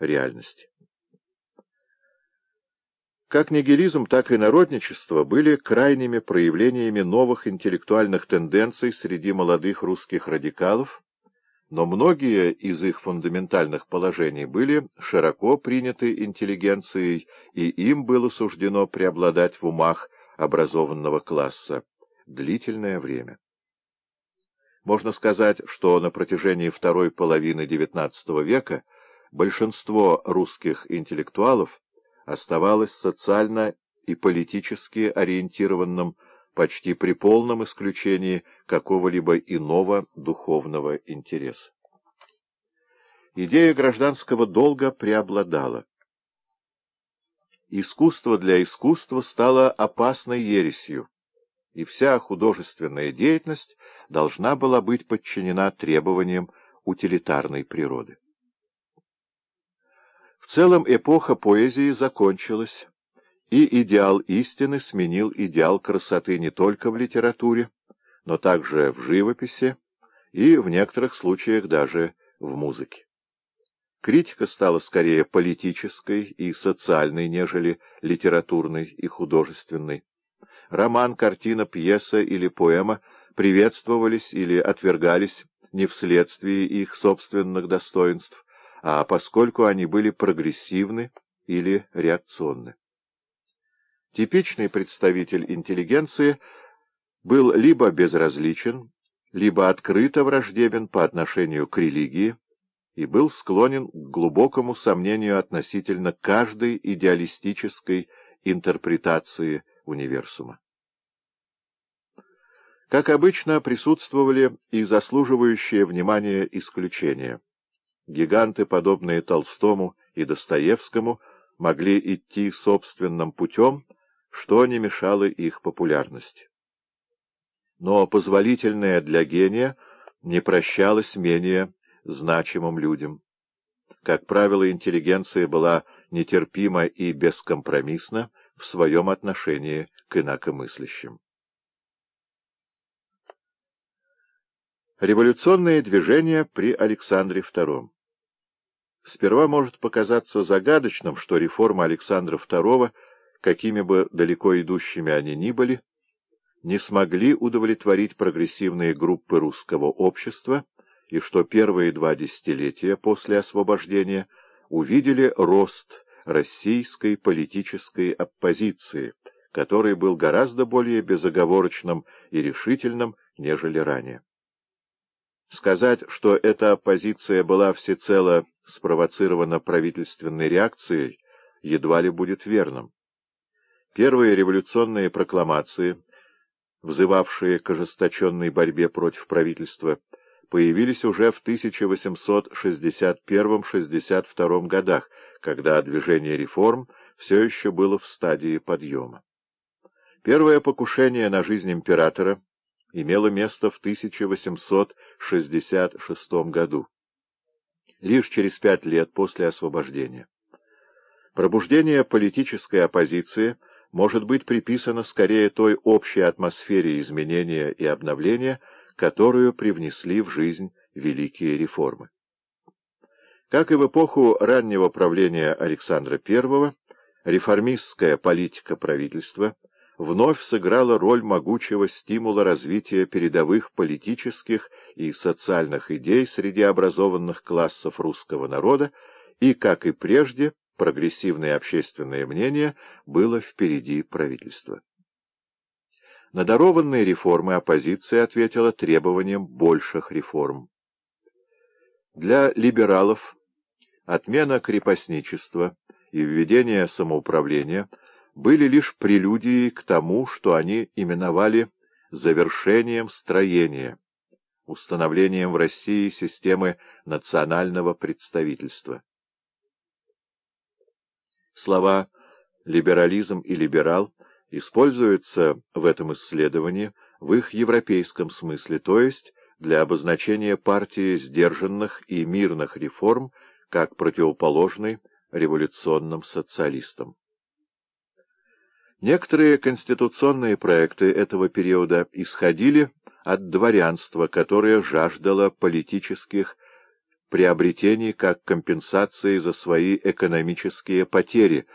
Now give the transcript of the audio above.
реальности. Как нигилизм, так и народничество были крайними проявлениями новых интеллектуальных тенденций среди молодых русских радикалов, но многие из их фундаментальных положений были широко приняты интеллигенцией, и им было суждено преобладать в умах образованного класса длительное время. Можно сказать, что на протяжении второй половины XIX века большинство русских интеллектуалов оставалось социально и политически ориентированным почти при полном исключении какого-либо иного духовного интереса. Идея гражданского долга преобладала. Искусство для искусства стало опасной ересью, и вся художественная деятельность должна была быть подчинена требованиям утилитарной природы. В целом эпоха поэзии закончилась, и идеал истины сменил идеал красоты не только в литературе, но также в живописи и в некоторых случаях даже в музыке. Критика стала скорее политической и социальной, нежели литературной и художественной. Роман, картина, пьеса или поэма приветствовались или отвергались не вследствие их собственных достоинств, а поскольку они были прогрессивны или реакционны. Типичный представитель интеллигенции был либо безразличен, либо открыто враждебен по отношению к религии и был склонен к глубокому сомнению относительно каждой идеалистической интерпретации универсума. Как обычно, присутствовали и заслуживающие внимания исключения. Гиганты, подобные Толстому и Достоевскому, могли идти собственным путем, что не мешало их популярности. Но позволительное для гения не прощалось менее значимым людям. Как правило, интеллигенция была нетерпима и бескомпромиссна в своем отношении к инакомыслящим. Революционное движение при Александре II Сперва может показаться загадочным, что реформы Александра II, какими бы далеко идущими они ни были, не смогли удовлетворить прогрессивные группы русского общества, и что первые два десятилетия после освобождения увидели рост российской политической оппозиции, который был гораздо более безоговорочным и решительным, нежели ранее. Сказать, что эта оппозиция была всецело спровоцирована правительственной реакцией, едва ли будет верным. Первые революционные прокламации, взывавшие к ожесточенной борьбе против правительства, появились уже в 1861-62 годах, когда движение реформ все еще было в стадии подъема. Первое покушение на жизнь императора имело место в 1866 году лишь через пять лет после освобождения. Пробуждение политической оппозиции может быть приписано скорее той общей атмосфере изменения и обновления, которую привнесли в жизнь великие реформы. Как и в эпоху раннего правления Александра I, реформистская политика правительства вновь сыграла роль могучего стимула развития передовых политических и социальных идей среди образованных классов русского народа, и, как и прежде, прогрессивное общественное мнение было впереди правительства. На дарованные реформы оппозиция ответила требованием больших реформ. Для либералов отмена крепостничества и введение самоуправления – были лишь прелюдией к тому, что они именовали завершением строения, установлением в России системы национального представительства. Слова «либерализм» и «либерал» используются в этом исследовании в их европейском смысле, то есть для обозначения партии сдержанных и мирных реформ как противоположной революционным социалистам. Некоторые конституционные проекты этого периода исходили от дворянства, которое жаждало политических приобретений как компенсации за свои экономические потери,